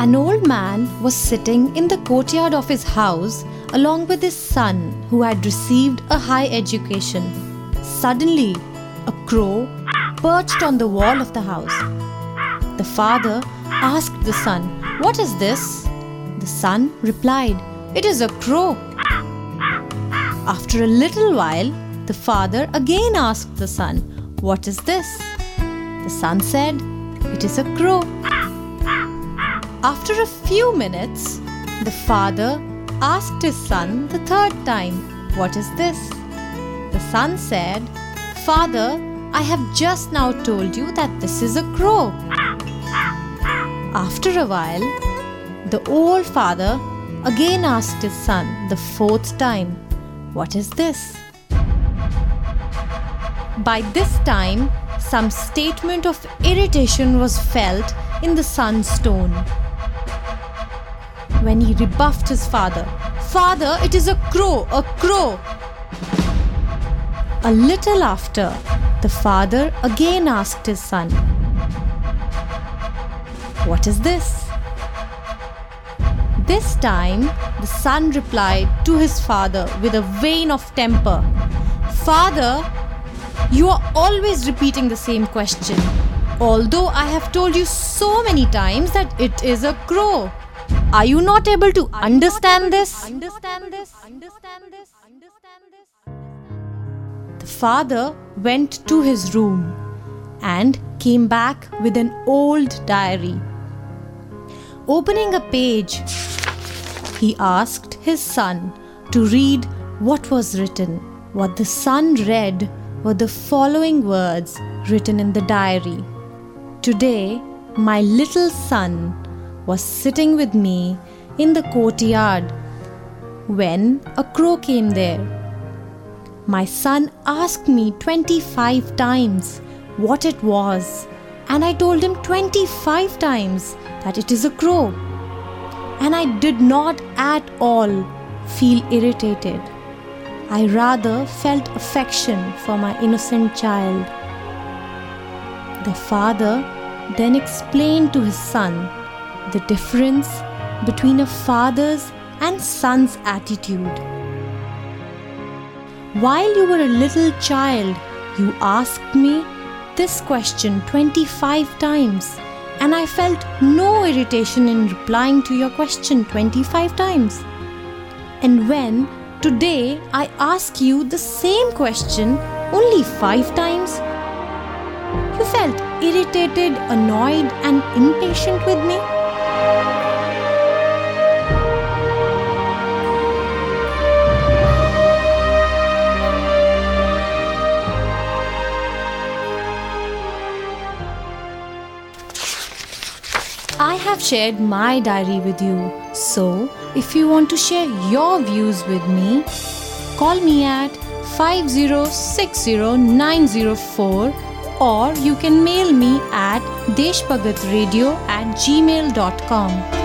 An old man was sitting in the courtyard of his house along with his son who had received a high education. Suddenly, a crow perched on the wall of the house. The father asked the son, What is this? The son replied, It is a crow. After a little while, the father again asked the son, What is this? The son said, It is a crow. After a few minutes, the father asked his son the third time, What is this? The son said, Father, I have just now told you that this is a crow. After a while, the old father again asked his son the fourth time, What is this? By this time, some statement of irritation was felt in the son's tone when he rebuffed his father. Father, it is a crow, a crow. A little after, the father again asked his son, What is this? This time, the son replied to his father with a vein of temper Father, you are always repeating the same question, although I have told you so many times that it is a crow. Are you not able to understand this? Understand this? Understand this? Understand this? The father went to his room and came back with an old diary. Opening a page, he asked his son to read what was written. What the son read were the following words written in the diary Today, my little son was sitting with me in the courtyard when a crow came there. My son asked me 25 times what it was, and I told him 25 times that it is a crow. And I did not at all feel irritated. I rather felt affection for my innocent child. The father then explained to his son the difference between a father's and son's attitude. While you were a little child, you asked me this question 25 times, and I felt no irritation in replying to your question 25 times. And when today I ask you the same question only 5 times, you felt irritated, annoyed, and impatient with me? I have shared my diary with you. So, if you want to share your views with me, call me at 5060904 or you can mail me at deshbhagatradio at gmail.com.